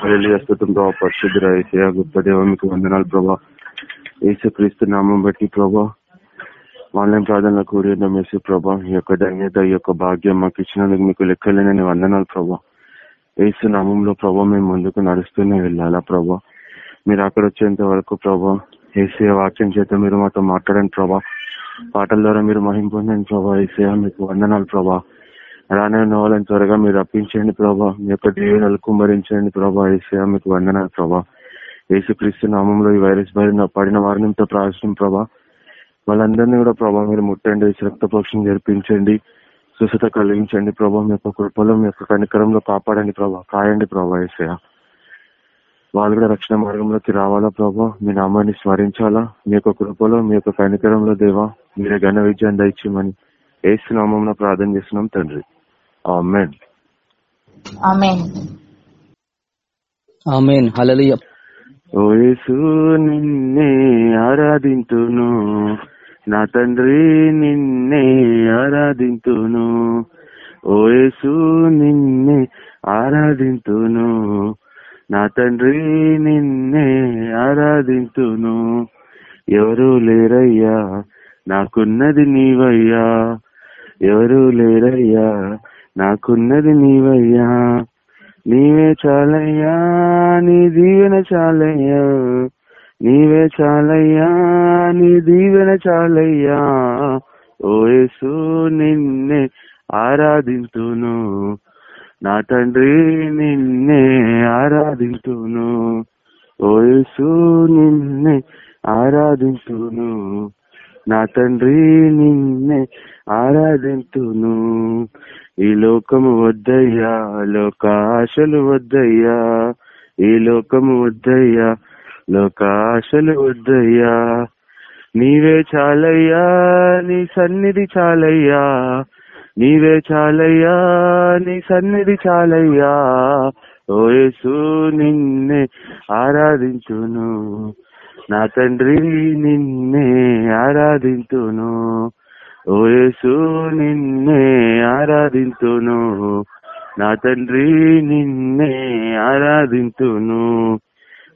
స్థుతం ప్రభావ పరిశుద్ధ ఏసయ గొప్ప దేవ మీకు వందనాలు ప్రభా. క్రీస్తు నామం బట్టి ప్రభా. ఆన్లైన్ ప్రార్థనలో కూడి ఉన్నాం ప్రభా. ఈ యొక్క ధన్యత ఈ యొక్క భాగ్యం మాకు ఇచ్చినందుకు మీకు లెక్కలేని వందనాలు ప్రభా. ఏసు నామంలో ప్రభా మేము ముందుకు నడుస్తూనే వెళ్ళాలా ప్రభా. మీరు అక్కడ వచ్చేంత వరకు ప్రభా ఏసీ వాక్యం చేత మీరు మాతో మాట్లాడండి ప్రభా. పాటల ద్వారా మీరు మహిం పొందండి ప్రభా. ఏసీ మీకు వందనాలు ప్రభా. రానైన వాళ్ళని త్వరగా మీరు రప్పించండి ప్రభా. మీ యొక్క దీవెనలు కుమ్మరించండి ప్రభా. ఏసీ మీకు వందనాలు ప్రభా. యేసుక్రీస్తు నామంలో ఈ వైరస్ బారిన పడిన వారినితో ప్రార్థన ప్రభా. వాళ్ళందరినీ కూడా ప్రభా మీరు ముట్టండి. రక్తపోషణ జరిపించండి. స్వస్థత కలిగించండి ప్రభా. మీ యొక్క కృపలో మీ యొక్క కనికరంలో కాపాడండి ప్రభా. కాయండి ప్రభా ఏసయ వాళ్ళు కూడా రక్షణ మార్గంలోకి రావాలా ప్రభా? మీ నామాన్ని స్మరించాలా? మీ యొక్క కృపలో మీ యొక్క కనికరంలో దేవా మీరే ఘన విజయం దయచేయమని ఏసు నామంలో ప్రార్థన చేస్తున్నాం తండ్రి. ఆమెన్ ఆమెన్ హల్లెలూయా ఓ యేసు నిన్నే ఆరాధింతును. నా తండ్రి నిన్నే ఆరాధింతును. ఓ యేసు నిన్నే ఆరాధింతును. నా తండ్రి నిన్నే ఆరాధింతును. ఎవరు లేరయ్యా? నాకున్నది నీవయ్యా. ఎవరు లేరయ్యా? నాకున్నది నీవయ్యా నీవే చాలయ్యా నీ దీవెన చాలయ్యా నీవే చాలయ్యా నీ దీవెన చాలయ్యా. ఓయేసు నిన్నే ఆరాధింతును. నా తండ్రి నిన్నే ఆరాధింతును. ఓయేసు నిన్నే ఆరాధింతును. నా తండ్రి నిన్నే ఆరాధింతును. ఈ లోకము వద్దయ్యా లోకాశలు వద్దయ్యా ఈ లోకము వద్దయ్యా లోకాశలు వద్దయ్యా. నీవే చాలయ్యా నీ సన్నిధి చాలయ్యా. నీవే చాలయ్యా నీ సన్నిధి చాలయ్యా. ఓయేసు నిన్నే ఆరాధించును. నా తండ్రి నిన్నే ఆరాధించును. ఓయేసు నిన్నే ఆరాధింతును. నా తండ్రి నిన్నే ఆరాధింతును.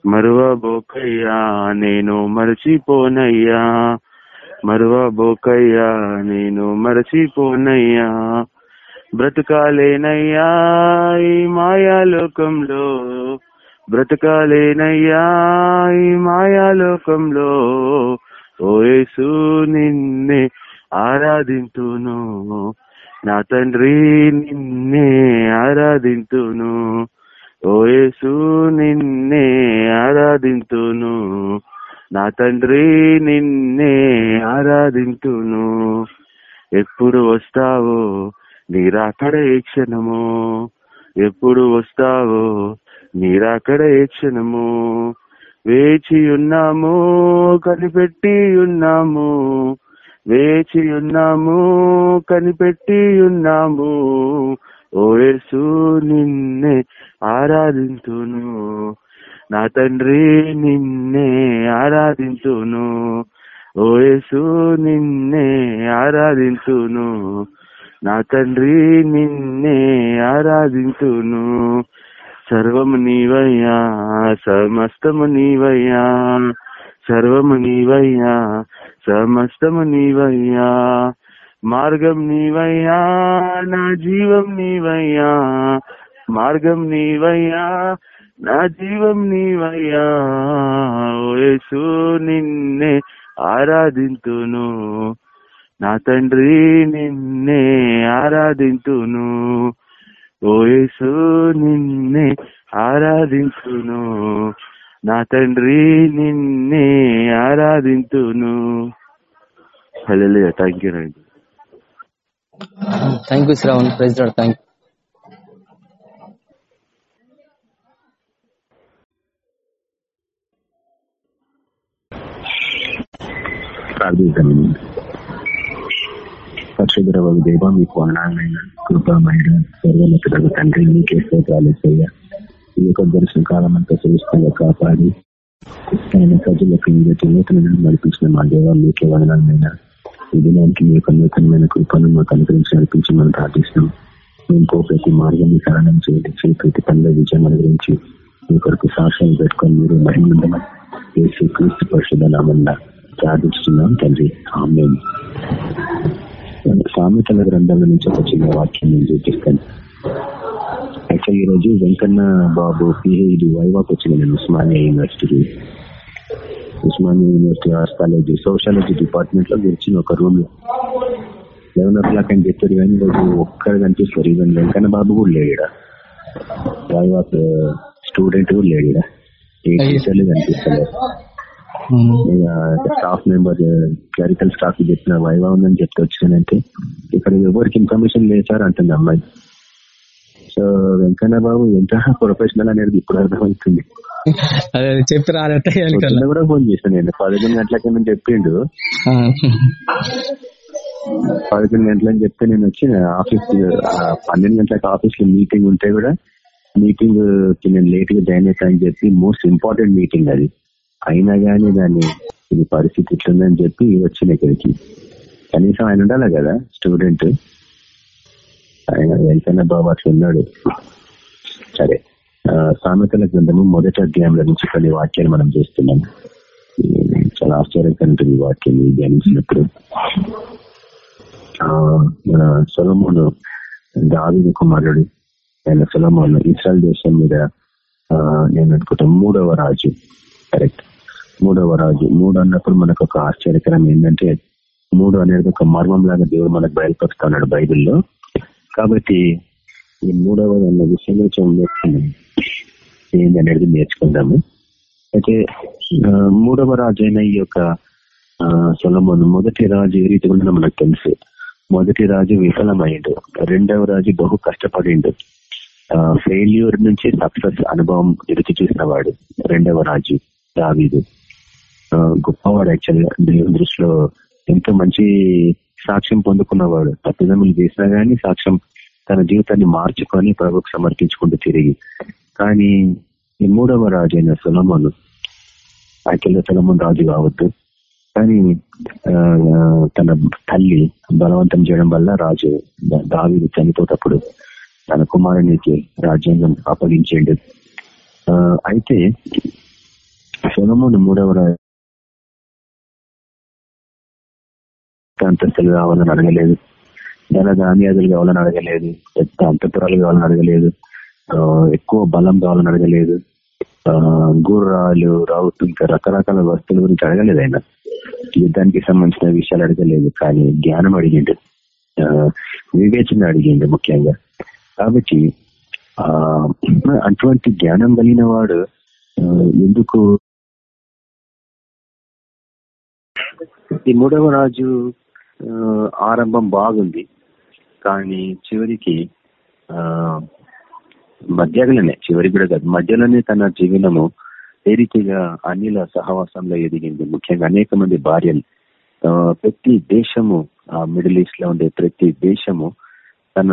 మరువబోకయ్యా నేను మరచిపోనయ్యా. మరువబోకయ్యా నేను మరచిపోనయ్యా. బ్రతకాలేనయ్యా ఈ మాయాలోకంలో. బ్రతకాలేనయ్యా ఈ మాయాలోకంలో. ఓయేసు నిన్నే ఆరాధింతును. నా తండ్రి నిన్నే ఆరాధింతును. ఓయేసు నిన్నే ఆరాధింతును. నా తండ్రి నిన్నే ఆరాధింతును. ఎప్పుడు వస్తావో నీరాకడ ఏ క్షణము. ఎప్పుడు వస్తావో నీరాకడ ఏ క్షణము. వేచి ఉన్నాము కనిపెట్టి ఉన్నాము. వేచి ఉన్నాము కనిపెట్టి ఉన్నాము ఓయేసు నిన్నే ఆరాధింతును. నా తండ్రి నిన్నే ఆరాధించును ఓయేసు నిన్నే ఆరాధించును నా తండ్రి నిన్నే ఆరాధించును సర్వము నీవయ్యా సమస్తము నీవయ్యా. సర్వము నీవయ్యా సమస్తము నీవయ్యా. మార్గం నీవయ్యా. నా జీవం నీవయ్యా. మార్గం నీవయ్యా. నా జీవం నీవయ్యా. ఓయేసు నిన్నే ఆరాధింతును. నా తండ్రి నిన్నే ఆరాధింతును. ఓయేసు నిన్నే ఆరాధించును నా తండ్రి నిన్నే ఆరాధింతును. హలో థ్యాంక్ యూ రండి thank you Shravan praise thank ప్రార్థిద్దామండి పరిశుద్ధ దేవ మీకు వందనాలైన కృపమైన సర్వోన్నతులకు తండ్రి మీకే స్తోత్రాలు చేయ ఈ యొక్క దర్శన కాలం అంతా సురక్షితంగా కాపాడి ఆయన ప్రజలకు నూతనంగా నడిపించిన మా దేవ మీకే వదనాలైనా ఈ దినానికి మీ యొక్క నూతనమైన కృపను మాకు అనుగ్రహించి నడిపించి మనం ప్రార్థిస్తున్నాం. మేము పో ప్రతి మార్గాన్ని కారణం చేయించి ప్రతి పనిలో విజయం అనుగ్రహించి మీ కొరకు సాక్ష్యం పెట్టుకొని మీరు మహిళ యేసు క్రీస్తు పరిశుద్ధ నామన్నా ప్రార్థిస్తున్నాం తండ్రి. ఆమె సామెతల గ్రంథాల నుంచి ఒక చిన్న వాక్యం నేను చూపిస్తాను. యాక్చువల్ ఈరోజు వెంకన్న బాబు పిహెచ్డి వైవాకు వచ్చిన నేను ఉస్మానియా యూనివర్సిటీకి. ఉస్మానియా యూనివర్సిటీ ఆస్ట్రాలజీ సోషాలజీ డిపార్ట్మెంట్లో గెలిచిన ఒక రూమ్లో. లెవెన్ ఓ క్లాక్ అని చెప్పారు కానీ రోజు ఒక్కరు కనిపిస్తారు. ఈవెన్ వెంకన్న బాబు కూడా లేడు వైవాక్ స్టూడెంట్ కూడా లేడు ఏ టీచర్లు కనిపిస్తలేదు స్టాఫ్ మెంబర్ క్లరికల్ స్టాఫ్ చెప్పిన వైవా ఉందని చెప్తే వచ్చిందంటే ఇక్కడ ఎవరికి ఇన్ఫర్మేషన్ లేదు సార్ అంటుంది అమ్మాయి. వెంకన్న బాబు ఎంత ప్రొఫెషనల్ అనేది ఇప్పుడు అర్థమవుతుంది. చెప్పి కూడా ఫోన్ చేశాను నేను పదకొండు గంటలకి నేను చెప్పిండు? పదకొండు గంటలని చెప్తే నేను వచ్చి ఆఫీస్ పన్నెండు గంటలకు ఆఫీస్లో మీటింగ్ ఉంటే కూడా మీటింగ్కి నేను లేట్గా జాయిన్ అవుతానని చెప్పి మోస్ట్ ఇంపార్టెంట్ మీటింగ్ అది. అయినా గానీ దాన్ని ఇది పరిస్థితి ఇట్లుందని చెప్పి వచ్చిన ఇక్కడికి. కనీసం ఆయన ఉండాలి కదా స్టూడెంట్? ఆయన వెంకన్న బాబు అట్లా ఉన్నాడు సరే సామెతల గ్రంథము మొదటి అధ్యాయంలో నుంచి కొన్ని వాక్యాలు మనం చేస్తున్నాం. చాలా ఆశ్చర్యకరంగా ఉంటుంది వాక్యం ధ్యానించినప్పుడు. మన సొలమోను దావిని కుమారుడు ఆయన సొలమోను ఇస్రాయల్ దేశం మీద నేను అనుకుంటా మూడవ రాజు. కరెక్ట్ మూడవ రాజు. మూడు అన్నప్పుడు మనకు ఒక ఆశ్చర్యకరం ఏంటంటే మూడు అనేది ఒక మర్మం లాగా దేవుడు మనకు బయలుపరుస్తా ఉన్నాడు బైబిల్లో. కాబట్టి ఈ మూడవ అన్న విషయం నేర్చుకుందాం ఏంది అనేది నేర్చుకుందాము. అయితే మూడవ రాజు అయిన ఈ యొక్క సొలమోను మొదటి రాజు ఏ రీతి ఉండడం మనకు తెలుసు. మొదటి రాజు విఫలమైండు రెండవ రాజు బహు కష్టపడిండు. ఫెయిల్యూర్ నుంచి సక్సెస్ అనుభవం ఎదుటి చూసిన వాడు రెండవ రాజు దావీదు. గొప్పవాడు యాక్చువల్గా దేవుని దృష్టిలో ఎంతో మంచి సాక్ష్యం పొందుకున్నవాడు. తప్పిదములు చేసినా గానీ సాక్ష్యం తన జీవితాన్ని మార్చుకొని ప్రభుకు సమర్పించుకుంటూ తిరిగి. కానీ ఈ మూడవ రాజు అయిన సులమను యాక్చువల్గా సులమన్ రాజు కావద్దు. కానీ తన తల్లి బలవంతం చేయడం వల్ల రాజు దావిని చనిపోతప్పుడు తన కుమారునికి రాజ్యాంగం అప్పగించేడు అయితే సొలమును మూడవ అంతస్తులు కావాలని అడగలేదు. ధన ధాన్యాదులు కావాలని అడగలేదు. పెద్ద అంతపురాలు కావాలని అడగలేదు. ఎక్కువ బలం కావాలని అడగలేదు. గుర్రాలు రౌతు ఇంకా రకరకాల వస్తువుల గురించి అడగలేదు ఆయన. యుద్ధానికి సంబంధించిన విషయాలు అడగలేదు కానీ జ్ఞానం అడిగిండు. వివేచన అడిగిండు ముఖ్యంగా. కాబట్టి ఆ అటువంటి జ్ఞానం కలిగిన వాడు ఎందుకు ఈ మూడవ రాజు ఆరంభం బాగుంది. కానీ చివరికి మధ్యలోనే చివరి కూడా కాదు మధ్యలోనే తన జీవనము ఏ రీతిగా అన్నిల సహవాసంలో ఎదిగింది. ముఖ్యంగా అనేక మంది భార్యలు ప్రతి దేశము ఆ మిడిల్ ఈస్ట్లో ఉండే ప్రతి దేశము తన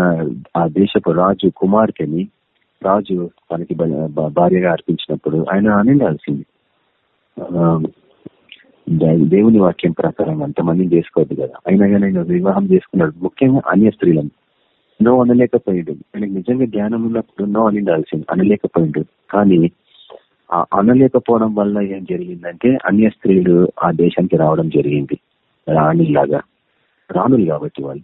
ఆ దేశపు రాజు కుమార్తెని రాజు తనకి భార్యగా అర్పించినప్పుడు ఆయన అనిండాల్సింది దేవుని వాక్యం ప్రకారం అంతమందిని చేసుకోవద్దు కదా. అయినా కానీ ఆయన వివాహం చేసుకున్నాడు. ముఖ్యంగా అన్య స్త్రీలను. నో అనలేకపోయిండు. ఆయనకు నిజంగా జ్ఞానం ఉన్నప్పుడు నో అనిండాల్సింది అనలేకపోయిండు. కానీ ఆ అనలేకపోవడం వల్ల ఏం జరిగిందంటే అన్య స్త్రీలు ఆ దేశానికి రావడం జరిగింది. రాణిలాగా. రాణులు కాబట్టి వాళ్ళు.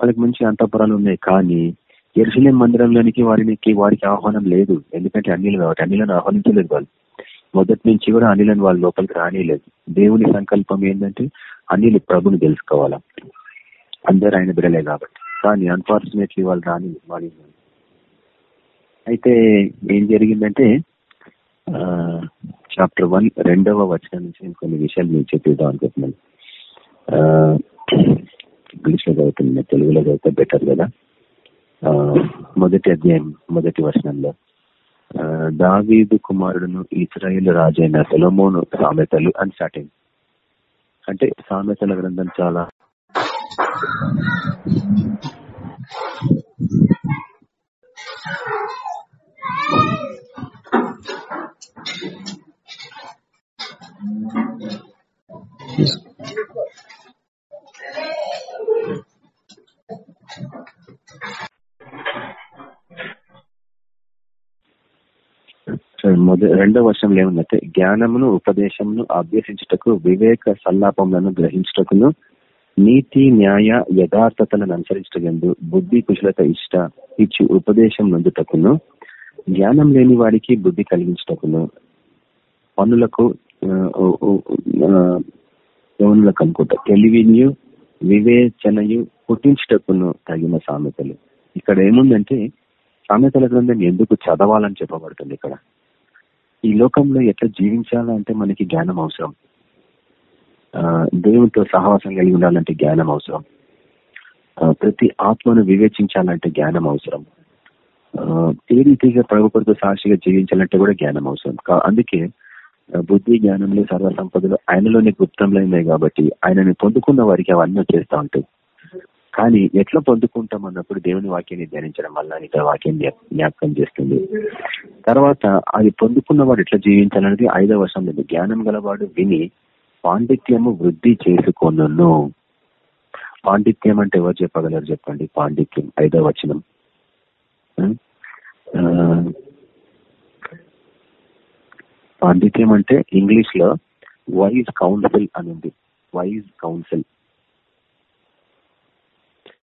వాళ్ళకి మంచి అంతఃపురాలు ఉన్నాయి. కానీ ఎరుసలేం మందిరంలోనికి వారికి వారికి ఆహ్వానం లేదు. ఎందుకంటే అన్నిలు కాబట్టి. అన్నిలను ఆహ్వానించలేదు వాళ్ళు. మొదటి నుంచి కూడా అనిలను వాళ్ళ లోపలికి రానిలేదు దేవుని సంకల్పం ఏంటంటే అనిలు ప్రభుని తెలుసుకోవాలా? అందరు ఆయన బిడలే కాబట్టి. కానీ అన్ఫార్చునేట్లీ వాళ్ళు రాని వాళ్ళు అయితే ఏం జరిగిందంటే చాప్టర్ వన్ రెండవ వచనం నుంచి కొన్ని విషయాలు మీకు చెప్పిద్దాం అనుకుంటున్నాను. ఇంగ్లీష్లో చదువుతుంది తెలుగులో చదివితే బెటర్ కదా? మొదటి అధ్యాయం మొదటి వచనంలో. దావీదు కుమారుడును ఇస్రాయేల్ రాజైన సెలమోను సామెతలు అని స్టార్టింగ్ అంటే సామెతల గ్రంథం చాలా రెండో వర్షంలో ఏముందంటే జ్ఞానమును ఉపదేశమును అభ్యసించుటకు వివేక సల్లాపములను గ్రహించుటకును నీతి న్యాయ యథార్థతలను అనుసరించటందు బుద్ధి కుశలత ఇష్ట ఇచ్చి ఉపదేశం నందుటకును జ్ఞానం లేని వారికి బుద్ధి కలిగించటకును పనులకు యవనులకు అనుకుంటా తెలివినియు వివేచనయు పుట్టించుటకును తగిన సామెతలు. ఇక్కడ ఏముందంటే సామెతల గ్రంథం ఎందుకు చదవాలని చెప్పబడుతుంది ఇక్కడ? ఈ లోకంలో ఎట్లా జీవించాలంటే మనకి జ్ఞానం అవసరం. దేవునితో సహవాసం కలిగి ఉండాలంటే జ్ఞానం అవసరం. ప్రతి ఆత్మను వివేచించాలంటే జ్ఞానం అవసరం. ఏ రీతిగా ప్రభుత్వంతో సాక్షిగా జీవించాలంటే కూడా జ్ఞానం అవసరం. అందుకే బుద్ధి జ్ఞానంలో సర్వ సంపదలు ఆయనలోనే గుప్తంలో కాబట్టి ఆయనని పొందుకున్న వారికి అవన్నీ వచ్చేస్తూ ఉంటాయి. కానీ ఎట్లా పొందుకుంటాం అన్నప్పుడు దేవుని వాక్యాన్ని ధ్యానించడం వల్ల ఇక్కడ వాక్యం జ్ఞాపకం చేస్తుంది. తర్వాత అది పొందుకున్నవాడు ఎట్లా జీవించాలనేది ఐదవ వర్షం లేదు జ్ఞానం గలవాడు విని పాండిత్యము వృద్ధి చేసుకొను పాండిత్యం అంటే ఎవరు చెప్పగలరు చెప్పండి? పాండిత్యం ఐదవ వచనం. పాండిత్యం అంటే ఇంగ్లీష్లో వైజ్ కౌన్సిల్ అని ఉంది. వైజ్ కౌన్సిల్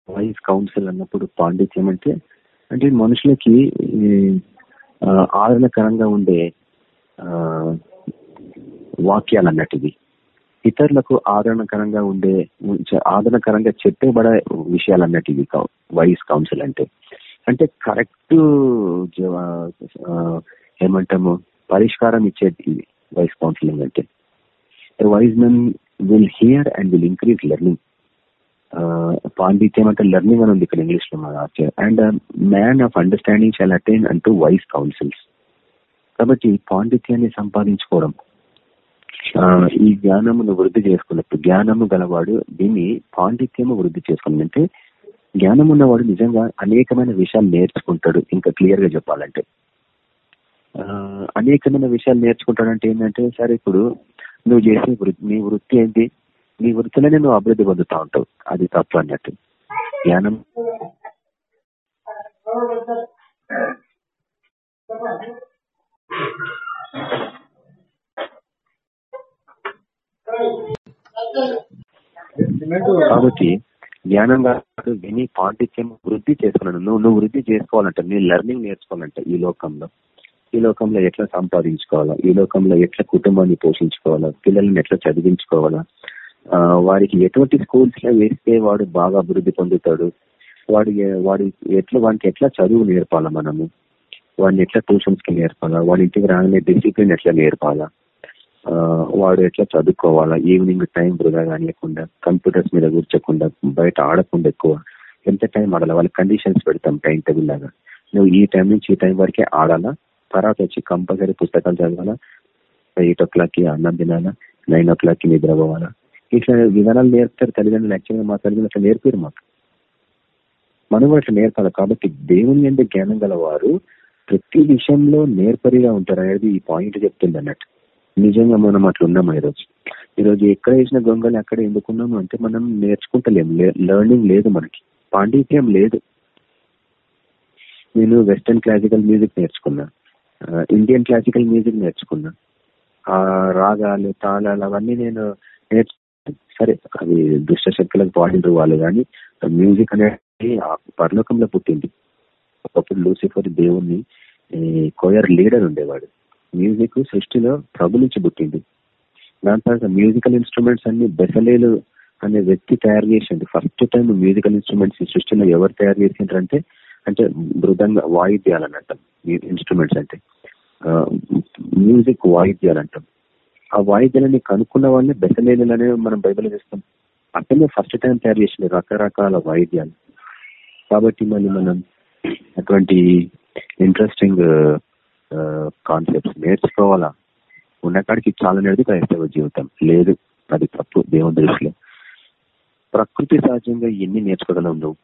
వైస్ కౌన్సిల్ అన్నప్పుడు పాండిత్యం అంటే అంటే మనుషులకి ఆదరణకరంగా ఉండే వాక్యాలు అన్నట్టుది ఇతరులకు ఆదరణకరంగా ఉండే ఆదరణకరంగా చెప్పబడే విషయాలు అన్నట్టు వైస్ కౌన్సిల్ అంటే. అంటే కరెక్ట్ ఏమంటాము పరిష్కారం ఇచ్చేది వైస్ కౌన్సిలింగ్ అంటే. Wise men will hear and will increase learning పాండిత్యం అంటే లెర్నింగ్ అని ఉంది ఇక్కడ ఇంగ్లీష్లో and man of understanding shall attain అంటూ వైస్ కౌన్సిల్స్ కాబట్టి పాండిత్యాన్ని సంపాదించుకోవడం ఈ జ్ఞానమును వృద్ధి చేసుకున్నప్పుడు జ్ఞానము గలవాడు దీన్ని పాండిత్యము వృద్ధి చేసుకున్నట్టే జ్ఞానం ఉన్నవాడు నిజంగా అనేకమైన విషయాలు నేర్చుకుంటాడు ఇంకా క్లియర్గా చెప్పాలంటే. అనేకమైన విషయాలు నేర్చుకుంటాడంటే ఏంటంటే సరే ఇప్పుడు నువ్వు చేసే నీ వృత్తి ఏంటి? నీ వృత్తిలోనే నువ్వు అభివృద్ధి పొందుతా ఉంటావు. అది తప్పు అన్నట్టు. జ్ఞానం కాబట్టి జ్ఞానంగా విని పాండిత్యం వృద్ధి చేసుకున్నాను నువ్వు నువ్వు వృద్ధి చేసుకోవాలంట. నీ లెర్నింగ్ నేర్చుకోవాలంట ఈ లోకంలో. ఈ లోకంలో ఎట్లా సంపాదించుకోవాలా? ఈ లోకంలో ఎట్లా కుటుంబాన్ని పోషించుకోవాలా? పిల్లల్ని ఎట్లా చదివించుకోవాలా? వారికి ఎటువంటి స్కూల్స్లో వేస్తే వాడు బాగా అభివృద్ధి పొందుతాడు? వాడి వాడి ఎట్లా వానికి ఎట్లా చదువు నేర్పాలా మనము? వాడిని ఎట్లా ట్యూషన్స్కి నేర్పాలా? వాడి ఇంటికి రాగానే డిసిప్లిన్ ఎట్లా నేర్పాలా? వాడు ఎట్లా చదువుకోవాలా? ఈవినింగ్ టైం వృధా కానియకుండా కంప్యూటర్స్ మీద కూర్చోకుండా బయట ఆడకుండా ఎక్కువ. ఎంత టైం ఆడాలా? వాళ్ళ కండిషన్స్ పెడతాం టైం టేబుల్ లాగా. నువ్వు ఈ టైం నుంచి ఈ టైం వరకే ఆడాలా? తర్వాత వచ్చి కంపల్సరీ పుస్తకాలు చదవాలా? ఎయిట్ ఓ క్లాక్కి అన్నం తినాలా? నైన్ ఓ క్లాక్కి నిద్రపోవాలా? ఇట్లా విధానాలు నేర్పుతారు తల్లిదండ్రులు యాక్చువల్గా మా తల్లిదండ్రులు అట్లా నేర్పారు మాకు. మనం కూడా అట్లా నేర్పాలి. కాబట్టి దేవుని అంటే జ్ఞానం గలవారు ప్రతి విషయంలో నేర్పరిగా ఉంటారు అనేది ఈ పాయింట్ చెప్తుంది అన్నట్టు. నిజంగా మనం అట్లా ఉన్నాము ఈరోజు? ఈరోజు ఎక్కడ వేసిన గొంగలు అక్కడ ఎందుకున్నాము అంటే మనం నేర్చుకుంటలేము. లెర్నింగ్ లేదు మనకి. పాండిత్యం లేదు. నేను వెస్టర్న్ క్లాసికల్ మ్యూజిక్ నేర్చుకున్నా. ఇండియన్ క్లాసికల్ మ్యూజిక్ నేర్చుకున్నా. ఆ రాగాలు తాళాలు అవన్నీ నేను నేర్చు సరే అవి దుష్ట శక్తులకు పాడిండ్రు వాళ్ళు కానీ మ్యూజిక్ అనేది పరలోకంలో పుట్టింది. ఒకప్పుడు లూసిఫర్ దేవుణ్ణి కోయర్ లీడర్ ఉండేవాడు. మ్యూజిక్ సృష్టిలో ప్రభు నుంచి పుట్టింది. దాని తర్వాత మ్యూజికల్ ఇన్స్ట్రుమెంట్స్ అన్ని బెసలేలు అనే వ్యక్తి తయారు చేసింది ఫస్ట్ టైం మ్యూజికల్ ఇన్స్ట్రుమెంట్స్ సృష్టిలో ఎవరు తయారు చేసిండ్రంటే అంటే మృదంగా వాయిద్యాలు అంటాం. ఇన్స్ట్రుమెంట్స్ అంటే మ్యూజిక్ వాయిద్యాలు అంటాం. ఆ వాయిద్యాలని కనుక్కున్న వాళ్ళని బెసలేలు మనం బైబిల్ చేస్తాం. అట్లనే ఫస్ట్ టైం తయారు చేసిన రకరకాల వాయిద్యాలు. కాబట్టి మళ్ళీ మనం అటువంటి ఇంట్రెస్టింగ్ కాన్సెప్ట్స్ నేర్చుకోవాలా? ఉన్నకాడికి చాలా అనేది క్రైస్తవ జీవితం. లేదు అది తప్పు దేవుని దృష్టిలో. ప్రకృతి సహజంగా ఎన్ని నేర్చుకోగలవు నువ్వు?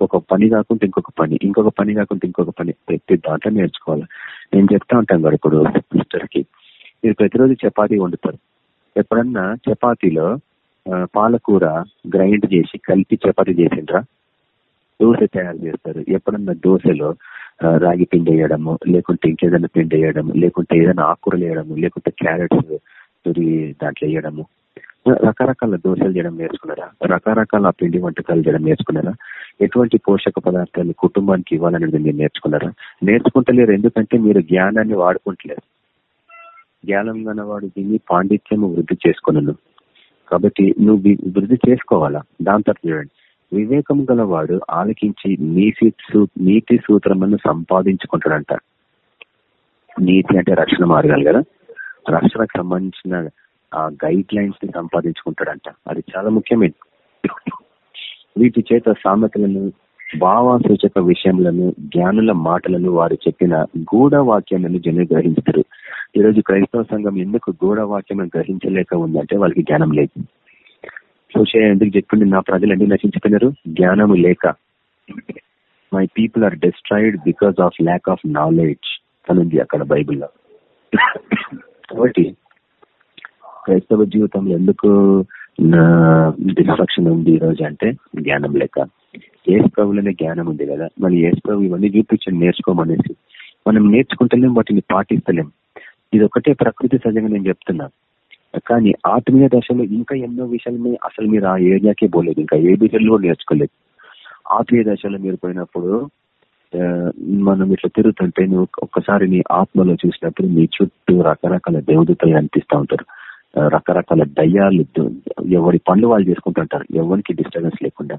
ఒక పని కాకుండా ఇంకొక పని ఇంకొక పని కాకుండా ఇంకొక పని. ప్రతి దాంట్లో నేర్చుకోవాలి? నేను చెప్తా ఉంటాను కదా ఇప్పుడు మీరు ప్రతిరోజు చపాతీ వండుతారు. ఎప్పుడన్నా చపాతీలో పాలకూర గ్రైండ్ చేసి కలిపి చపాతీ చేసిండ్రా? దోశ తయారు చేస్తారు. ఎప్పుడన్నా దోశలో రాగి పిండి వేయడము లేకుంటే ఇంకేదైనా పిండి వేయడము లేకుంటే ఏదైనా ఆకుకూరలు వేయడము లేకుంటే క్యారెట్స్ తురి దాంట్లో వేయడము. రకరకాల దోశలు చేయడం నేర్చుకున్నారా? రకరకాల పిండి వంటకాలు చేయడం నేర్చుకున్నారా? ఎటువంటి పోషక పదార్థాలు కుటుంబానికి ఇవ్వాలనేది మీరు నేర్చుకున్నారా? నేర్చుకుంటలేరు ఎందుకంటే మీరు జ్ఞానాన్ని వాడుకుంటలేరు. జ్ఞానం గలవాడు దీన్ని పాండిత్యము వృద్ధి చేసుకున్నాను కాబట్టి నువ్వు వృద్ధి చేసుకోవాలా? దాని తర్వాత చూడండి. వివేకం గలవాడు ఆలకించి నీతి సూ- నీతి సూత్రమును సంపాదించుకుంటాడంట. నీతి అంటే రక్షణ మార్గాలు కదా? రక్షణకు సంబంధించిన ఆ గైడ్ లైన్స్ని సంపాదించుకుంటాడంట. అది చాలా ముఖ్యమైనది వీటి చేత సామెతలను భావాసూచక విషయములను జ్ఞానుల మాటలను వారు చెప్పిన గూఢ వాక్యములను జనులు గ్రహిస్తారు ఈరోజు క్రైస్తవ సంఘం ఎందుకు గూఢ వాక్యం గ్రహించలేక ఉందంటే వాళ్ళకి జ్ఞానం లేదు. సోషే ఎందుకు చెప్పింది నా ప్రజలు ఎందుకు నశించిపోయినారు? జ్ఞానము లేక. My people are destroyed because of lack of knowledge అనుంది అక్కడ బైబిల్లో. కాబట్టి క్రైస్తవ జీవితంలో ఎందుకు డిస్ట్రక్షన్ ఉంది ఈ రోజు అంటే జ్ఞానం లేక. ఏసు ప్రభులనే జ్ఞానం ఉంది కదా. మళ్ళీ ఏసు ప్రభు ఇవన్నీ చూపించండి నేర్చుకోమనేసి మనం నేర్చుకుంటలేం వాటిని పాటిస్తలేం. ఇది ఒకటే ప్రకృతి సహజంగా నేను చెప్తున్నా. కానీ ఆత్మీయ దశలో ఇంకా ఎన్నో విషయాలు అసలు మీరు ఆ ఏరియాకే పోలేదు. ఇంకా ఏ విషయంలో నేర్చుకోలేదు. ఆత్మీయ దశలో మీరు పోయినప్పుడు మనం ఇట్లా తిరుగుతుంటే నువ్వు ఒక్కసారి నీ ఆత్మలో చూసినప్పుడు నీ చుట్టూ రకరకాల దేవదూతలు అనిపిస్తూ ఉంటారు. రకరకాల దయ్యాలు ఎవరి పనులు వాళ్ళు చేసుకుంటుంటారు. ఎవరికి డిస్టర్బెన్స్ లేకుండా.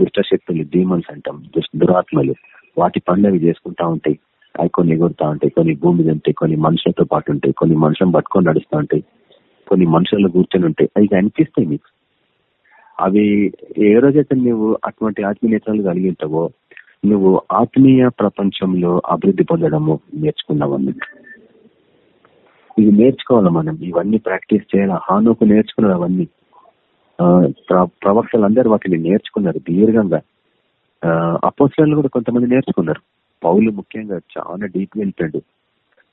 దుష్టశక్తులు డీమన్స్ అంటాం దుష్ట దురాత్మలు. వాటి పనులు అవి చేసుకుంటా ఉంటాయి. అవి కొన్ని ఎగురుతా ఉంటాయి. కొన్ని భూమి ఉంటాయి. కొన్ని మనుషులతో పాటు ఉంటాయి. కొన్ని మనుషులను పట్టుకొని నడుస్తూ ఉంటాయి. కొన్ని మనుషులు కూర్చొని ఉంటాయి. అవి అనిపిస్తాయి మీకు. అవి ఏ రోజైతే నువ్వు అటువంటి ఆత్మీయతలు కలిగి ఉంటావో నువ్వు ఆత్మీయ ప్రపంచంలో అభివృద్ధి పొందడము నేర్చుకున్నావు అన్నట్టు ఇవి నేర్చుకోవాలి మనం. ఇవన్నీ ప్రాక్టీస్ చేయాలి. హానుకు నేర్చుకున్నారు అవన్నీ. ఆ, ప్ర- ప్రవక్తలందరూ వాటిని నేర్చుకున్నారు దీర్ఘంగా. అపోసలు కూడా కొంతమంది నేర్చుకున్నారు. పౌలు ముఖ్యంగా చాలా డీప్ వెళ్ళిపోయాడు.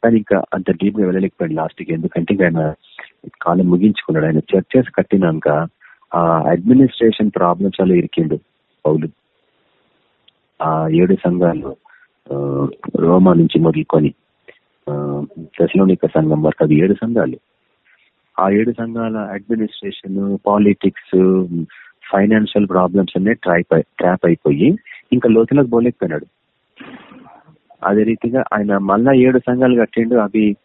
కానీ ఇంకా అంత డీప్గా వెళ్ళలేకపోయాడు లాస్ట్కి ఎందుకంటే ఇంకా ఆయన కాలం ముగించుకున్నాడు. ఆయన చర్చెస్ కట్టినాక ఆ అడ్మినిస్ట్రేషన్ ప్రాబ్లం చాలా ఇరికిండు పౌలు. ఆ ఏడు సంఘాలు రోమా నుంచి మొదలుకొని దశలోనిక సంఘం వరకు అది ఏడు సంఘాలు. ఆ ఏడు సంఘాల అడ్మినిస్ట్రేషన్ పాలిటిక్స్ ఫైనాన్షియల్ ప్రాబ్లమ్స్ అన్నీ ట్రాప్ ట్రాప్ అయిపోయి ఇంకా లోతులకు పోలేకపోయినాడు అదే రీతిగా ఆయన మళ్ళా ఏడు సంఘాలు కట్టిండు. అవి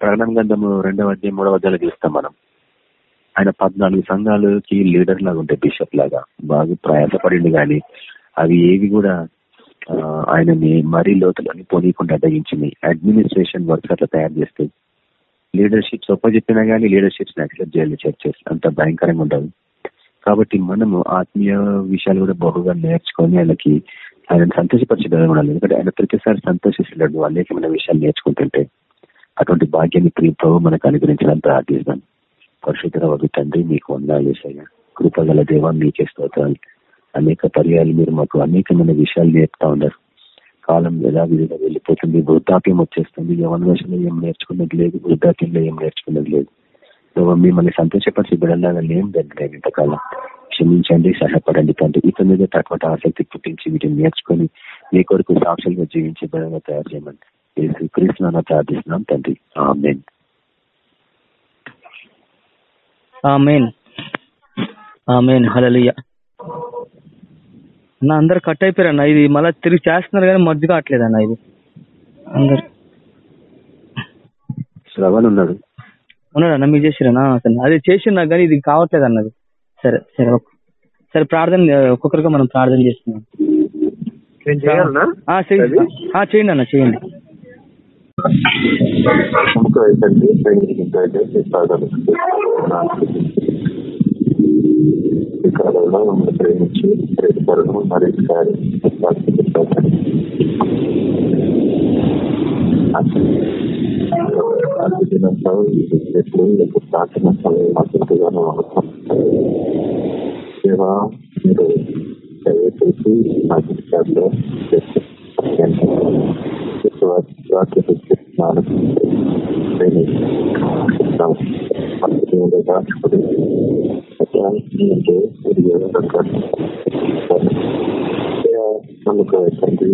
ప్రకటన గంధము రెండవ అధ్యాయం మూడవ అధ్యాయులు చూస్తాం మనం. ఆయన పద్నాలుగు సంఘాలకి లీడర్ లాగా ఉంటాయి బిషప్ లాగా. బాగా ప్రయాసపడిండు కానీ అవి ఏవి కూడా ఆయనని మరీ లోతులని పోనీయకుండా అడ్డగించింది. అడ్మినిస్ట్రేషన్ వర్క్స్ అట్లా తయారు చేస్తాయి లీడర్షిప్స్ చెప్పినా కానీ లీడర్షిప్స్ యాక్సెప్ట్ చేయాలి చర్చెస్ అంత భయంకరంగా ఉండవు కాబట్టి మనము ఆత్మీయ విషయాలు కూడా బహుగా నేర్చుకొని ఆయనకి ఆయన సంతోషపరిచే ఉండాలి. ఎందుకంటే ఆయన ప్రతిసారి సంతోషిస్తున్నాడు అనేకమైన విషయాలు నేర్చుకుంటుంటే అటువంటి భాగ్యాన్ని ప్రియ ప్రభు మనకు అనుగ్రహించడానికి ప్రార్థిస్తాం. పరిశుద్ధ వద్దు తండ్రి మీకు వందాలు చేశాయి కృపగల దేవ మీకే స్తోత్రాలు. అనేక పర్యాలు మీరు మాకు అనేకమైన విషయాలు నేర్పుతా ఉన్నారు. కాలం ఎలా విధిగా వెళ్ళిపోతుంది వృద్ధాప్యం వచ్చేస్తుంది యవన దశలో ఏం నేర్చుకున్నది లేదు వృద్ధాప్యంలో ఏం నేర్చుకున్నది లేదు. మిమ్మల్ని సంతోషపరిచి బిడల్లాగా లేం దగ్గర ఇంతకాలం క్షమించండి సహాయపడండి తండ్రి. ఇతని మీద తక్కువ ఆసక్తి పుట్టించి వీటిని నేర్చుకుని మీ కొరకు సాక్షులుగా జీవించే బిడ్డగా తయారు చేయమని యేసు క్రీస్తునామ ప్రార్థిస్తున్నాం తండ్రి. ఆమేన్. ఆమెన్. ఆమెన్. హలలియా అన్న అందరు కట్ అయిపోయారు అన్న ఇది మళ్ళీ తిరిగి చేస్తున్నారు కానీ మధ్య కావట్లేదు అన్న ఇది. అందరు. శ్రవణ్ ఉన్నాడు. అన్న మీరు చేసిరన్నా అతను అది చేసినా కానీ ఇది కావట్లేదు అన్నది సరే సరే ఒక్- సరే ప్రార్థన ఒక్కొక్కరిగా మనం ప్రార్థన చేస్తున్నాం. చేయండి. అన్న చేయండి. ఈ కాలంలో మమ్మల్ని ప్రేమించి ప్రేమపడడం మరించాలి ప్రార్థన సమయం అసలుగానే అవసరం సేవా మీరు దయచేసి నాకు విషయాల్లో మన నమ్మక తండ్రి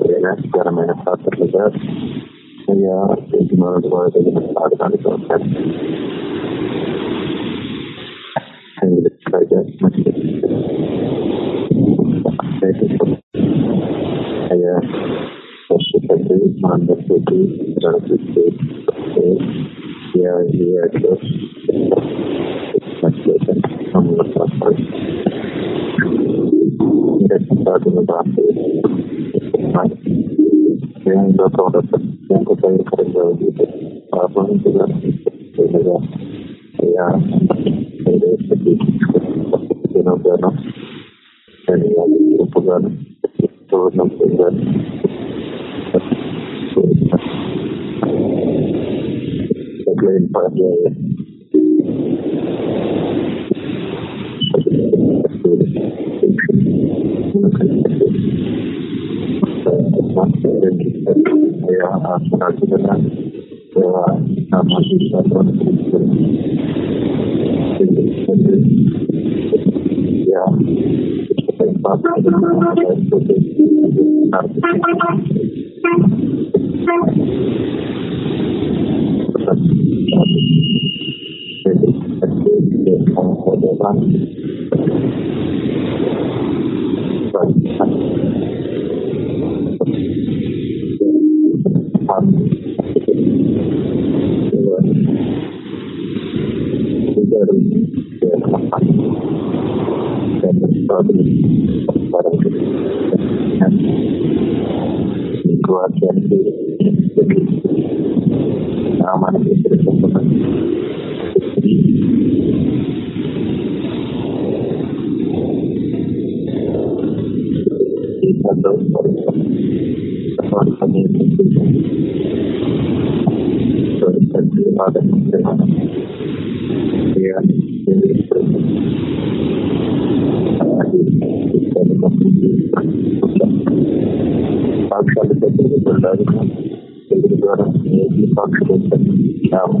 ప్రయాణకరమైన పాత్రలుగా అయ్యా యజమానుడు వాడదగిన సాధనాలుగా ఉంటారు అయ్యా తండ్రి మా అందరికీ రణకృష్ణ సాధన బాగా ఎంతో భయంకరంగా ఉంది అయ్యా పొందాను జీవితాల్లో ద్వారా ఏది సాక్షులు కేవలం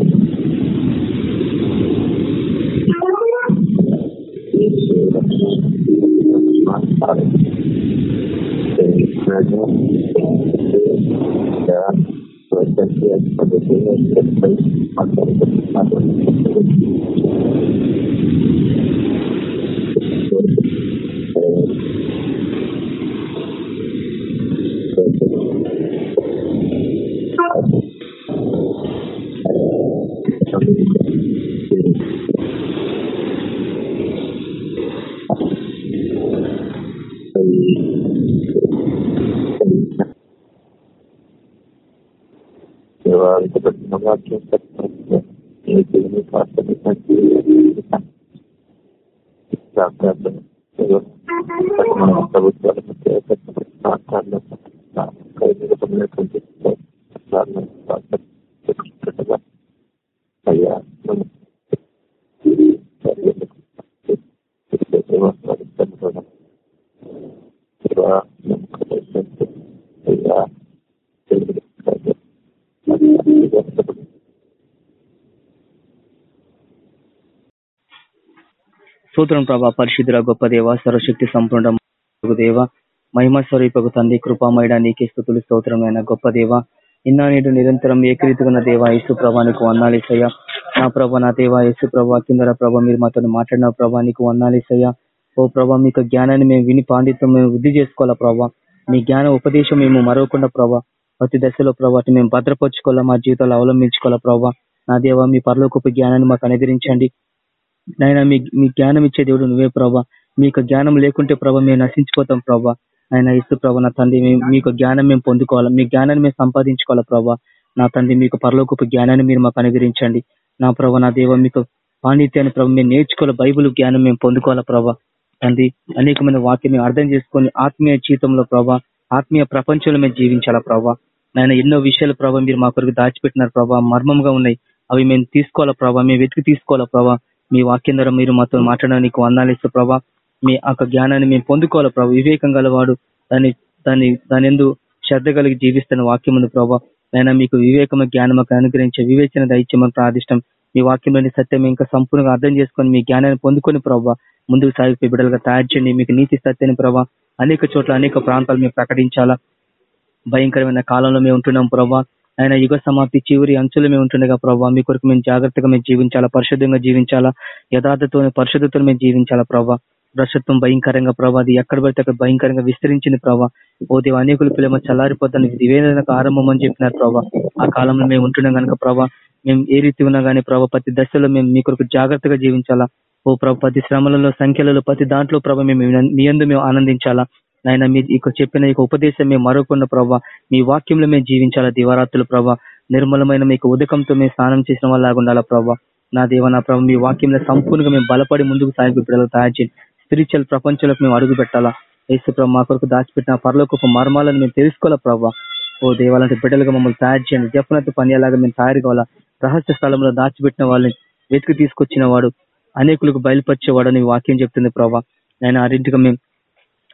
వాక్యం ప్రభుత్వాల అయ్యా సూత్రం ప్రభా పరిశుద్ధుల గొప్ప దేవ సర్వశక్తి సంపూర్ణ దేవ. మహిమ స్వరూపకు తండ్రి కృపామయడా నీకే స్థుతులు స్తోత్రమైన గొప్ప దేవ. ఇన్నా నేడు నిరంతరం ఏకరీతిగా నా దేవా యేసు ప్రభానికి వందాలేసయ్య నా ప్రభ నా దేవా యేసు ప్రభా కిందర ప్రభ మీరు మాతో మాట్లాడిన ప్రభానికి వందాలేసయ్య ఓ ప్రభా మీకు జ్ఞానాన్ని మేము విని పాండిత్యం మేము వృద్ధి చేసుకోవాలా ప్రభా? మీ జ్ఞాన ఉపదేశం మేము మరవకుండా ప్రభా ప్రతి దశలో ప్రభా మేము భద్రపరచుకోవాలా మా జీవితాలు అవలంబించుకోవాలా ప్రభా? నా దేవా మీ పరలోకపు జ్ఞానాన్ని మాకు అనుగ్రహించండి. నాయన మీ మీ జ్ఞానం ఇచ్చే దేవుడు నువ్వే ప్రభా. మీకు జ్ఞానం లేకుంటే ప్రభా మేము నశించిపోతాం ప్రభా. ఆయన ఇస్తు ప్రభా నా తండ్రి మీకు జ్ఞానం మేము పొందుకోవాలా. మీ జ్ఞానాన్ని మేము సంపాదించుకోవాలా ప్రభా. నా తండ్రి మీకు పరలోకపు జ్ఞానాన్ని మీరు మాకు అనుగ్రహించండి. నా ప్రభా నా దేవ మీకు పాండిత్యాన్ని ప్రభు మేము నేర్చుకోవాలి. బైబుల్ జ్ఞానం మేము పొందుకోవాలా ప్రభా. తండ్రి అనేకమైన వాక్యం అర్థం చేసుకొని ఆత్మీయ జీవితంలో ప్రభా ఆత్మీయ ప్రపంచంలో మేము జీవించాలా ప్రభా. నాయన ఎన్నో విషయాలు ప్రభావ మీరు మా కొరకు దాచిపెట్టినారు ప్రభా. మర్మంగా ఉన్నాయి. అవి మేము తీసుకోవాలా ప్రభా. మేము వెతికి తీసుకోవాలా ప్రభా. మీ వాక్యం ద్వారా మీరు మాతో మాట్లాడడానికి వందాలిస్తూ ప్రభా. మీ ఆ జ్ఞానాన్ని మేము పొందుకోవాలి ప్రభా. వివేకం గలవాడు దాన్ని దాన్ని దాని ఎందు శ్రద్ధ కలిగి జీవిస్తున్న వాక్యం ఉంది ప్రభా. మీకు వివేకమ జ్ఞానం అనుగ్రహించే వివేచన దయచేయమని ప్రార్థిష్టం. మీ వాక్యంలోని సత్యం ఇంకా సంపూర్ణంగా అర్థం చేసుకొని మీ జ్ఞానాన్ని పొందుకొని ప్రభావ ముందుకు సాగిపోయి బిడ్డలుగా తయారు చేయండి. మీకు నీతి సత్యాన్ని ప్రభావ అనేక చోట్ల అనేక ప్రాంతాలు మేము ప్రకటించాలా. భయంకరమైన కాలంలో మేము ఉంటున్నాం ప్రభావ ఆయన యుగ సమాప్తి చివరి అంచులు మేము ఉంటుండగా ప్రభావ మీ కొరకు మేము జాగ్రత్తగా మేము జీవించాలా పరిశుద్ధంగా జీవించాలా యథార్థతో పరిశుద్ధతో మేము జీవించాలా ప్రభావ భ్రష్టత్వం భయంకరంగా ప్రభా అది ఎక్కడ పడితే అక్కడ భయంకరంగా విస్తరించింది ప్రభావ ఓ దేవ అనేకులు పిల్లమ చల్లారిపోతాను నివేదనకు ఆరంభం అని చెప్పినారు ప్రభా. ఆ కాలంలో మేము ఉంటున్నాం కనుక ప్రభా మేము ఏ రీతి ఉన్నా కానీ ప్రభా ప్రతి దశలో మేము మీ కొరకు జాగ్రత్తగా జీవించాలా. ఓ ప్రభు ప్రతి శ్రమలలో సంఖ్యలలో ప్రతి దాంట్లో ప్రభావ మేము మీ అందు మేము ఆనందించాలా. నాయన మీ ఇక చెప్పిన ఈ ఉపదేశం మేము మరొకున్న ప్రభావ మీ వాక్యంలో మేము జీవించాలా దివారాత్రులు ప్రభావ నిర్మలమైన మీకు ఉదకంతో మేము స్నానం చేసిన వాళ్ళ ఉండాలా ప్రభావ నా దేవ నా ప్రభావ మీ వాక్యంలో సంపూర్ణంగా మేము బలపడి ముందుకు సాగి బిడ్డలు తయారు చేయండి. స్పిరిచువల్ ప్రపంచంలోకి మేము అడుగు పెట్టాలా. యేసు మా కొరకు దాచిపెట్టిన పరలోకి మర్మాలను మేము తెలుసుకోవాలా ప్రభావ ఓ దేవాలంటే బిడ్డలుగా మమ్మల్ని తయారు చేయండి. జపనత పనిలాగా మేము తయారు కావాలా. రహస్య స్థలంలో దాచిపెట్టిన వాళ్ళని వెతికి తీసుకొచ్చిన వాడు అనేకులకు బయలుపరిచేవాడు అని వాక్యం చెప్తుంది ప్రభావ నేను అరింటిగా మేము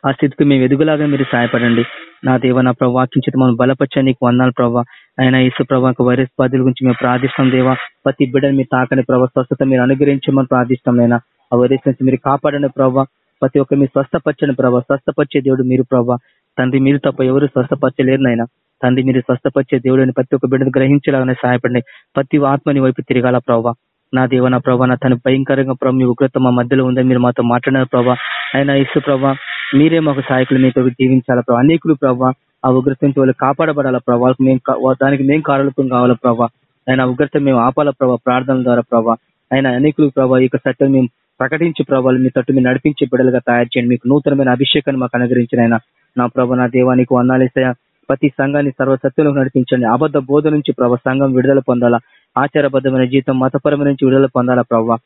ఆ స్థితికి మేము ఎదుగులాగా మీరు సహాయపడండి. నా దేవ నా ప్రభా వాక్యం మనం బలపచ్చా నీకు వందాలు ప్రభావ ఆయన ఈసు ప్రభావ వైరస్ బాధ్యుల గురించి మేము ప్రార్థిస్తాం దేవా. ప్రతి బిడ్డను మీరు తాకని ప్రభావ స్వస్థత మీరు అనుగ్రహించమని ప్రార్థిస్తాం అయినా ఆ వైరస్ నుంచి మీరు కాపాడండి ప్రభావ ప్రతి ఒక్క మీరు స్వస్థపరచని ప్రభావ స్వస్థపరిచే దేవుడు మీరు ప్రభావ తండ్రి మీరు తప్ప ఎవరు స్వస్థపరచలేరు నాయన. తండ్రి మీరు స్వస్థపరిచే దేవుడు అని ప్రతి ఒక్క బిడ్డను గ్రహించేలాగానే సహాయపడండి. ప్రతి ఆత్మని వైపు తిరగాల ప్రభావ నా దేవ నా ప్రభా నా భయంకరంగా ప్రభావ మీ ఉగ్రత మా మధ్యలో ఉందని మీరు మాతో మాట్లాడినారు ప్రభా. ఆయన ఇసు ప్రభా మీరే మాకు సహాయకులు మీతో జీవించాలా ప్రభావ అనేకులు ప్రభావ ఆ ఉగ్రత నుంచి వాళ్ళు కాపాడబడాలా ప్రభావ మేము దానికి మేము కారణం కావాల ప్రభావ ఆయన ఉగ్రత మేము ఆపాల ప్రభావ ప్రార్థనల ద్వారా ప్రభావ ఆయన అనేకులు ప్రభావ ఈ సత్యం మేము ప్రకటించి ప్రభావాలు మీ తట్టు మీరు నడిపించి బిడ్డలుగా తయారు చేయండి. మీకు నూతనమైన అభిషేకాన్ని మాకు అనుగ్రహించిన ఆయన. నా ప్రభ నా దేవానికి వందాలేసా ప్రతి సంఘాన్ని సర్వసత్యంలో నడిపించండి. అబద్ధ బోధ నుంచి ప్రభావ సంఘం విడుదల పొందాలా. ఆచారబద్ధమైన జీవితం మతపరమైన నుంచి విడుదల పొందాలా ప్రభావ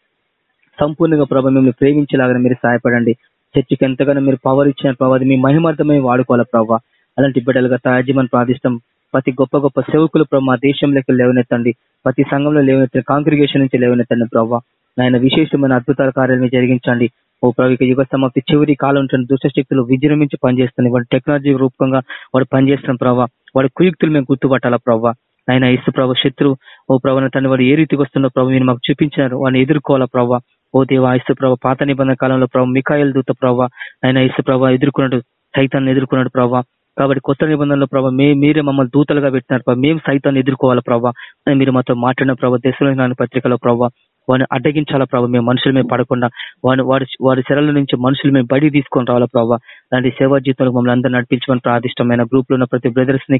సంపూర్ణంగా ప్రభావ మిమ్మల్ని ప్రేమించేలాగా మీరు సహాయపడండి. చర్చికి ఎంతగానో మీరు పవర్ ఇచ్చిన ప్రభావ మీ మహిమార్థమై వాడుకోవాలి ప్రభావ అలాంటి బిడ్డలుగా తయాజీమని ప్రార్థిస్తాం. ప్రతి గొప్ప గొప్ప సేవకులు ప్రభు మా దేశంలోకి లేవనెత్తండి. ప్రతి సంఘంలో లేవనెత్తండి కాంగ్రిగేషన్ నుంచి లేవనెత్తండి ప్రభావ ఆయన విశేషమైన అద్భుతాల కార్యాలను జరిగించండి. ఓ ప్రవిక యుగ సమాప్తి చివరి కాలం దుష్టశక్తులు విజృంభించి పనిచేస్తుంది వాడు టెక్నాలజీ రూపంగా వాడు పనిచేస్తున్న ప్రభావ వాడి కుయుక్తులు మేము గుర్తుపట్టాలా ప్రభావ ఆయన ఇసు ప్రభావ శత్రు ఓ ప్రభావ తండ్రి వాడు ఏ రీతికి వస్తున్న ప్రభు మీరు మాకు చూపించినారు. వాడిని ఎదుర్కోవాలా ప్రభావ ఓ దేవ ఇసు ప్రభ పాత నిబంధన కాలంలో ప్రభావ మికాయల దూత ప్రభావ ఆయన ఇసు ప్రభావ ఎదుర్కొన్నాడు సైతాన్ని ఎదుర్కొన్నాడు ప్రభావ కాబట్టి కొత్త నిబంధనలో ప్రభావ మే మీరే మమ్మల్ని దూతలుగా పెట్టినారు ప్రభావ మేము సైతాన్ని ఎదుర్కోవాలి ప్రభావ మీరు మాతో మాట్లాడిన ప్రభావ దేశంలో పత్రికలో ప్రభావ వాడిని అడ్డగించాలా ప్రభావ మేము మనుషుల మేము పడకుండా వాడు వాడి వాడి శరల నుంచి మనుషులు మేము బడి తీసుకొని రావాలా ప్రభావ అలాంటి సేవా జీవితంలో మమ్మల్ని అందరూ నడిపించమని ప్రాదిష్టమైన గ్రూప్లో ఉన్న ప్రతి బ్రదర్స్ని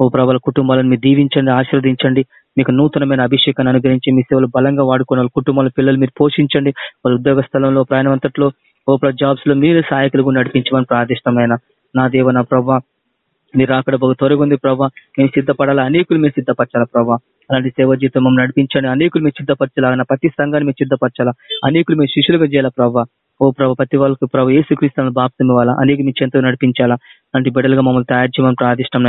ఓ ప్రభావ కుటుంబాలను మీరు దీవించండి ఆశీర్వదించండి. మీకు నూతనమైన అభిషేకాన్ని అనుగ్రహించి మీ సేవలు బలంగా వాడుకున్న కుటుంబాల పిల్లలు మీరు పోషించండి. వాళ్ళ ఉద్యోగ స్థలంలో ప్రయాణం అంతట్లో ఓ జాబ్స్లో మీరు సహాయకులుగా నడిపించమని ప్రార్థిష్టమైన నా దేవ నా ప్రభా మీరు అక్కడ త్వరగా ఉంది ప్రభా. మేము సిద్ధపడాలా? అనేకులు మీరు సిద్ధపరచాలా ప్రభా? అలాంటి సేవ జీవితం మమ్మల్ని నడిపించండి. అనేకులు మీరు సిద్ధపరచాలా? ప్రతి సంఘాన్ని మీరు సిద్ధపరచాలా? అనేకులు మీరు శిష్యులుగా చేయాలా ప్రభా? ఓ ప్రభా ప్రతి వాళ్ళకు ప్రభావ ఏ శ్రీకృష్ణ బాప్తం ఇవ్వాలా? అనేక మీ చెంతో నడిపించాలా? అలాంటి బిడ్డలుగా మమ్మల్ని తయారు చేయమని ప్రార్థిష్టం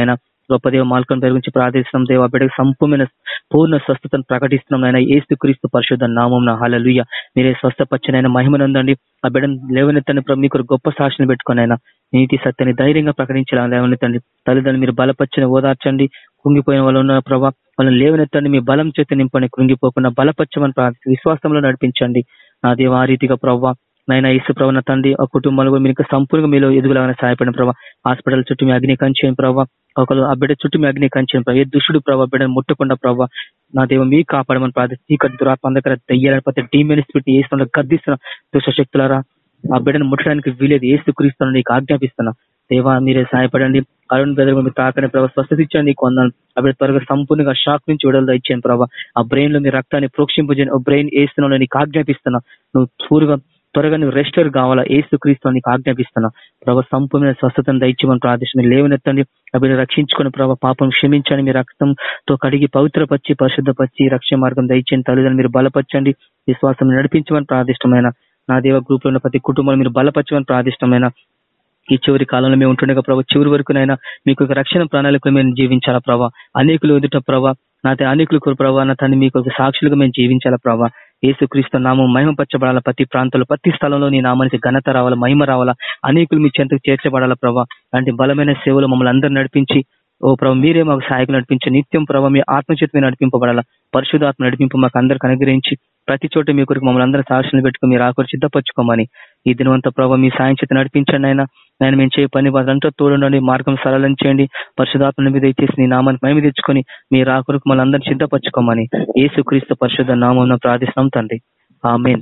గొప్ప దేవ మాల్కం గురించి ప్రార్థిస్తున్నాం. దేవ బిడ్డకు సంపూర్ణ పూర్ణ స్వస్థతను ప్రకటిస్తున్నాం ఆయన ఏసు క్రీస్తు పరిశుద్ధ నామం హాలలుయ్య మీరే స్వస్థపచ్చనైన మహిమనుందండి. ఆ బిడ్డను లేవనెత్తని మీకు గొప్ప సాక్షిని పెట్టుకుని ఆయన నీతి సత్యాన్ని ధైర్యంగా ప్రకటించాలా లేవనెత్తండి. తల్లిదండ్రులు మీరు బలపచ్చని ఓదార్చండి. కుంగిపోయిన వాళ్ళు ఉన్న ప్రభావ వాళ్ళని లేవనెత్తండి. మీ బలం చేతి నింపని కృంగిపోకుండా బలపచ్చమని విశ్వాసంలో నడిపించండి. నా దేవ ఆ రీతిగా ప్రభావ నైనా ఇసు ప్రభావ తండ్రి ఆ కుటుంబాలు మీకు సంపూర్ణంగా మీలో ఎదుగులాగానే సహాయపడిన ప్రభావ హాస్పిటల్ చుట్టూ మీ అగ్ని కంచేయం ప్రభావ ఒకరు ఆ బిడ్డ చుట్టూ మీ అగ్ని కంచిన ప్రభావ ఏ దుష్టుడు ప్రభావ బిడ్డను ముట్టకుండా ప్రభావ నా దేవ మీ కాపాడమని ప్రార్థిస్తుంది చీకటి దయ్యాలని ప్రతి డీమెన్స్ పెట్టి వేస్తున్న గర్దిస్తున్న దుష్టశక్తులారా ఆ బిడ్డను ముట్టడానికి వీలేదు. ఏసు క్రీస్తున్నా నీకు ఆజ్ఞాపిస్తున్నా. దేవా మీరే సహాయపడండి. అరుణ్ బ్రదర్ మీరు తాకని ప్రభావ స్వస్థత ఇచ్చాను నీకు అన్నాను అప్పుడు త్వరగా సంపూర్ణంగా షాక్ నుంచి విడుదల ఇచ్చాను ప్రభావ ఆ బ్రెయిన్లో మీ రక్తాన్ని ప్రోక్షింపజేయను బ్రెయిన్ వేస్తున్నా నీకు ఆజ్ఞాపిస్తున్నా. నువ్వు పూర్గా త్వరగా నువ్వు రెస్టర్ కావాలా? ఏసు క్రీస్తు నీకు ఆజ్ఞాపిస్తున్నా. ప్రభావ సంపూర్ణ స్వస్థతను దయచేయమని ప్రార్థించి లేవనెత్తండి. అవి రక్షించుకుని ప్రభావ పాపం క్షమించండి మీ రక్తంతో కడిగి పవిత్రపరిచి పరిశుద్ధపరిచి రక్షణ మార్గం దయచేయండి తల్లిదండ్రులు మీరు బలపరచండి. విశ్వాసం నడిపించమని ప్రార్థిష్టమైన నా దేవ గ్రూప్లో ఉన్న ప్రతి కుటుంబాలు మీరు బలపరచమని ప్రార్థిష్టమైన ఈ చివరి కాలంలో మేము ఉంటుండగా ప్రభావ చివరి వరకునైనా మీకు ఒక రక్షణ ప్రణాళికలు మేము జీవించాలా ప్రభావ అనేకులు ఎదుట ప్రభావ నా తండ్రి అనేకులకు ప్రభావ నా తను మీకు సాక్షులుగా మేము జీవించాలా ప్రభావ యేసుక్రీస్తు నామం మహిమపరచబడాలా ప్రతి ప్రాంతంలో ప్రతి స్థలంలో నీ నామానికి ఘనత రావాలా మహిమ రావాలా అనేకులు మీ చెంతకు చేర్చబడాలా ప్రభావ లాంటి బలమైన సేవలు మమ్మల్ని అందరూ నడిపించి ఓ ప్రభు మీరే మాకు సహాయకులు నడిపించి నిత్యం ప్రభావ మీ ఆత్మచేత మీద నడిపింపబడాలా పరిశుధాత్మ నడిపింపు మాకు అందరికి అనుగ్రహించి ప్రతి చోట మీ కొరకు మమ్మల్ని అందరూ సాక్షులు పెట్టుకుని మీరు ఆకురు సిద్ధపరచుకోమని ఈ దినవంత ప్రభావ మీ సాయం చేత నడిపించండి ఆయన నేను మేము చేయ పని వారంతా తోడుండండి మార్గం సరళం చేయండి. పరిశుధాత్మ మీద ఇచ్చేసి నీ నామాన్ని మేము తెచ్చుకొని మీ రాకురకు మమ్మల్ని అందరినీ సిద్ధపరచుకోమని యేసుక్రీస్తు పరిశుద్ధ నామం ప్రార్థిస్తాం తండ్రి. ఆమెన్.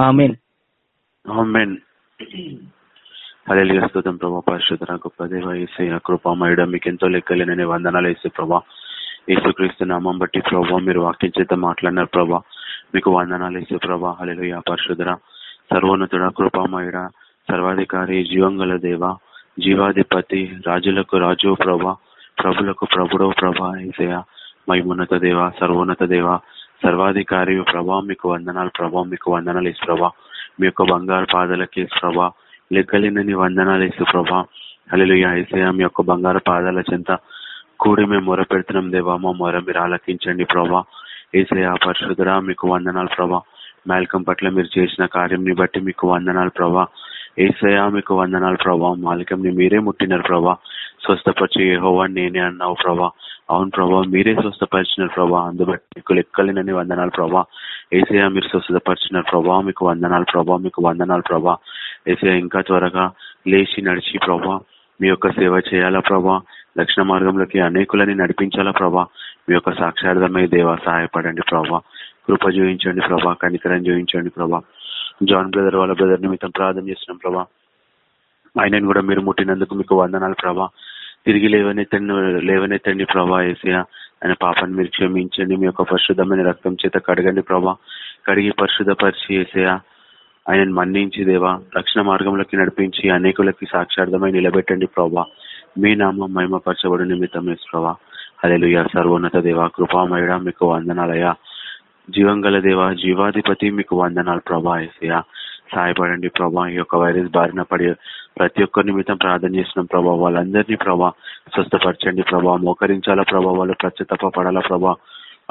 ఆమెన్. ఆమెన్. హల్లెలూయా స్తోత్రం ప్రభా పరిశుద్ధ గొప్ప దేవ యేసయ్య కృపామయుడ మీకు ఎంతో లెక్కలేనని వందనాలు వేసే ప్రభా. యేసుక్రీస్తు నామం బట్టి ప్రభా మీరు వాక్యం చేత మాట్లాడినారు ప్రభా. మీకు వందనాలు వేసే ప్రభా హల్లెలూయా పరిశుద్ధ సర్వోన్నతుడ కృపామయుడ సర్వాధికారి జీవంగల దేవ జీవాధిపతి రాజులకు రాజు ప్రభ ప్రభులకు ప్రభుడో ప్రభా ఏసయ మహిమోన్నత దేవ సర్వోన్నత దేవ సర్వాధికారి ప్రభా మీకు వందనాలు ప్రభా మీకు వందనాలు ఇసు ప్రభా. మీ యొక్క బంగారు పాదాలకి ప్రభా. లెక్కలేనని వందనాలు ఇసు ప్రభా. హల్లెలూయా ఏసయ మీ యొక్క బంగారు పాదాల చెంత కూడి మేము మొర పెడుతున్నాం దేవా. మా మొర మీరు ఆలకించండి ప్రభా. ఏసయ పరిశుద్ధరా మీకు వందనాలు ప్రభా. మేల్కం పట్ల మీరు చేసిన కార్యంని బట్టి మీకు వందనాలు ప్రభా. ఏసయా మీకు వందనాలు ప్రభా. మాలికంని మీరే ముట్టినారు ప్రభా. స్వస్థపరిచి యెహోవా నేనే అన్నావు ప్రభా. అవును ప్రభా మీరే స్వస్థపరిచినారు ప్రభా. అందుబట్టి మీకు లెక్కలేనని వందనాలు ప్రభా. ఏసయా మీరు స్వస్థపరిచినారు ప్రభా. మీకు వందనాలు ప్రభా. మీకు వందనాలు ప్రభా. ఏసయా ఇంకా త్వరగా లేచి నడిచి ప్రభా. మీ యొక్క సేవ చేయాలా ప్రభా. దక్షిణ మార్గంలోకి అనేకులని నడిపించాలా ప్రభా. మీ యొక్క సాక్షార్థమై దేవ సహాయపడండి ప్రభా. కృప చూపించండి ప్రభా. కనికరం చూపించండి ప్రభా. జాన్ బ్రదర్ వాళ్ళ బ్రదర్ నిమిత్తం ప్రార్థన చేస్తున్నాం ప్రభా. ఆయనను కూడా మీరు ముట్టినందుకు మీకు వందనాలు ప్రభా. తిరిగి లేవనెత్తండి లేవనెత్తండి ప్రభా ఏసయ ఆయన పాపాన్ని మీరు క్షమించండి మీ యొక్క పరిశుద్ధమైన రక్తం చేత కడగండి ప్రభా. కడిగి పరిశుద్ధపరిచి ఏసయ ఆయనను మన్నించి దేవా. రక్షణ మార్గంలోకి నడిపించి అనేకులకి సాక్షార్థమై నిలబెట్టండి ప్రభా. మీ నామం మహిమపరచబడి నిమిత్తం ప్రభా. అలెలుయ సర్వోన్నత దేవ కృపామయుడ మీకు వందనాలయ్యా. జీవంగల దేవ జీవాధిపతి మీకు వందనాలు ప్రభా ఏసయ సహాయపడండి ప్రభా ఈ యొక్క వైరస్ బారిన పడి ప్రతి ఒక్కరి నిమిత్తం ప్రార్థన చేసిన ప్రభా. వాళ్ళందరినీ ప్రభా స్వస్థపరచండి ప్రభా. మోకరించాలా ప్రభా వాళ్ళు ప్రత్యతప పడాలా ప్రభా.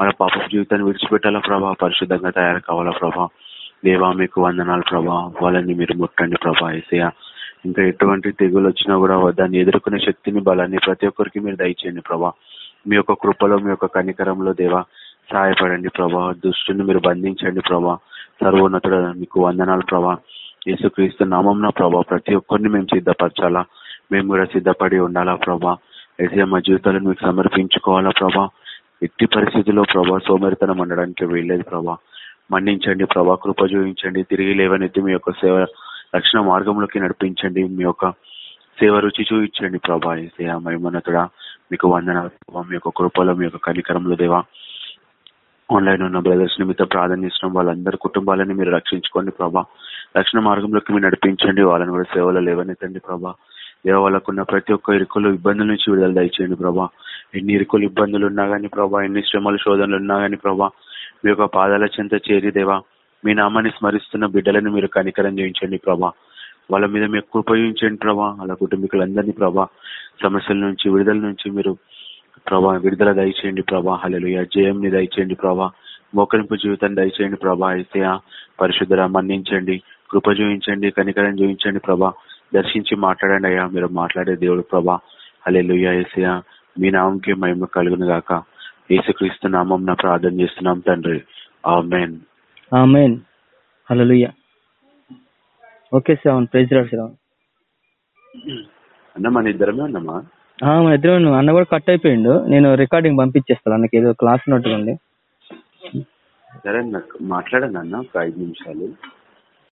వాళ్ళ పాప జీవితాన్ని విడిచిపెట్టాలా ప్రభా. పరిశుద్ధంగా తయారు కావాలా ప్రభా. దేవా మీకు వందనాలు ప్రభా. వాళ్ళని మీరు ముట్టండి ప్రభా ఏసయ ఇంకా ఎటువంటి తెగులు వచ్చినా కూడా దాన్ని ఎదుర్కొనే శక్తిని బలాన్ని ప్రతి ఒక్కరికి మీరు దయచేయండి ప్రభా. మీ యొక్క కృపలో మీ యొక్క కనికరంలో దేవా సహాయపడండి ప్రభా. దుష్టుని మీరు బంధించండి ప్రభా. సర్వోన్నతుడ మీకు వందనాలు ప్రభా. యేసుక్రీస్తు నామం ప్రభా ప్రతి ఒక్కరిని మేము సిద్ధపరచాలా? మేము కూడా సిద్ధపడి ఉండాలా ప్రభా? అయితే మా జీవితాలను మీకు సమర్పించుకోవాలా ప్రభా? ఎట్టి పరిస్థితుల్లో ప్రభా సోమరితనం ఉండడానికి వీల్లేదు ప్రభా. మన్నించండి ప్రభా కృప చూపించండి. తిరిగి లేవనెత్తి మీ యొక్క సేవ రక్షణ మార్గంలోకి నడిపించండి. మీ యొక్క సేవ రుచి చూపించండి ప్రభా. ఏసయ మహిమన్నతుడా మీకు వందన మీ యొక్క కృపలో మీ యొక్క కనికరంలో దేవా. ఆన్లైన్ ఉన్న బ్రదర్స్ నిమిత్తం ప్రార్థన చేసిన వాళ్ళందరి కుటుంబాలని మీరు రక్షించుకోండి ప్రభా. రక్షణ మార్గంలోకి మీరు నడిపించండి. వాళ్ళని కూడా సేవలో లేవనెత్తండి ప్రభా. దేవ వాళ్ళకున్న ప్రతి ఒక్క ఇరుకులు ఇబ్బందుల నుంచి విడుదల దయచేయండి ప్రభా. ఎన్ని ఇరుకులు ఇబ్బందులు ఉన్నా గానీ ప్రభా ఎన్ని శ్రమలు శోధనలు ఉన్నా గానీ ప్రభా మీ యొక్క పాదాల చెంత చేరి దేవా మీ నామాన్ని స్మరిస్తున్న బిడ్డలను మీరు కనికరం చేయించండి ప్రభా. వాళ్ళ మీద మీకు ఉపయోగించండి ప్రభా. వాళ్ళ కుటుంబీకులందరినీ ప్రభా సమస్యల నుంచి విడుదల నుంచి మీరు ప్రభా విడుదల దయచేయండి ప్రభా హలలు జయంని దయచేయండి ప్రభా మోకరింపు జీవితాన్ని దయచేయండి ప్రభా అయితే పరిశుద్ధర మన్నించండి. కృప చూపించండి కనికరం చూపించండి ప్రభా. దర్శించి మాట్లాడండి అయ్యా మీరు మాట్లాడే దేవుడు ప్రభా. హలెలుయ ఏసయా మీ నామంకి మహిమ కలుగును గాక. యేసుక్రీస్తు నామం నా ప్రార్థన చేస్తున్నాం తండ్రి. Amen. Amen. Hallelujah. Okay Shravan praise రాడు శ్రావణ్ అన్న మన ఇద్దరమే ఉన్నామా? మన ఇద్దరు అన్న కూడా కట్ అయిపోయిండు. నేను రికార్డింగ్ పంపించేస్తాను. అన్నకి ఏదో క్లాస్ ఉన్నట్టుగా ఉంది. సరే నాకు మాట్లాడండి అన్న ఒక ఐదు నిమిషాలు.